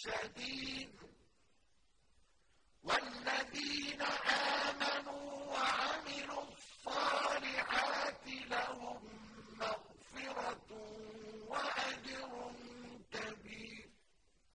شديد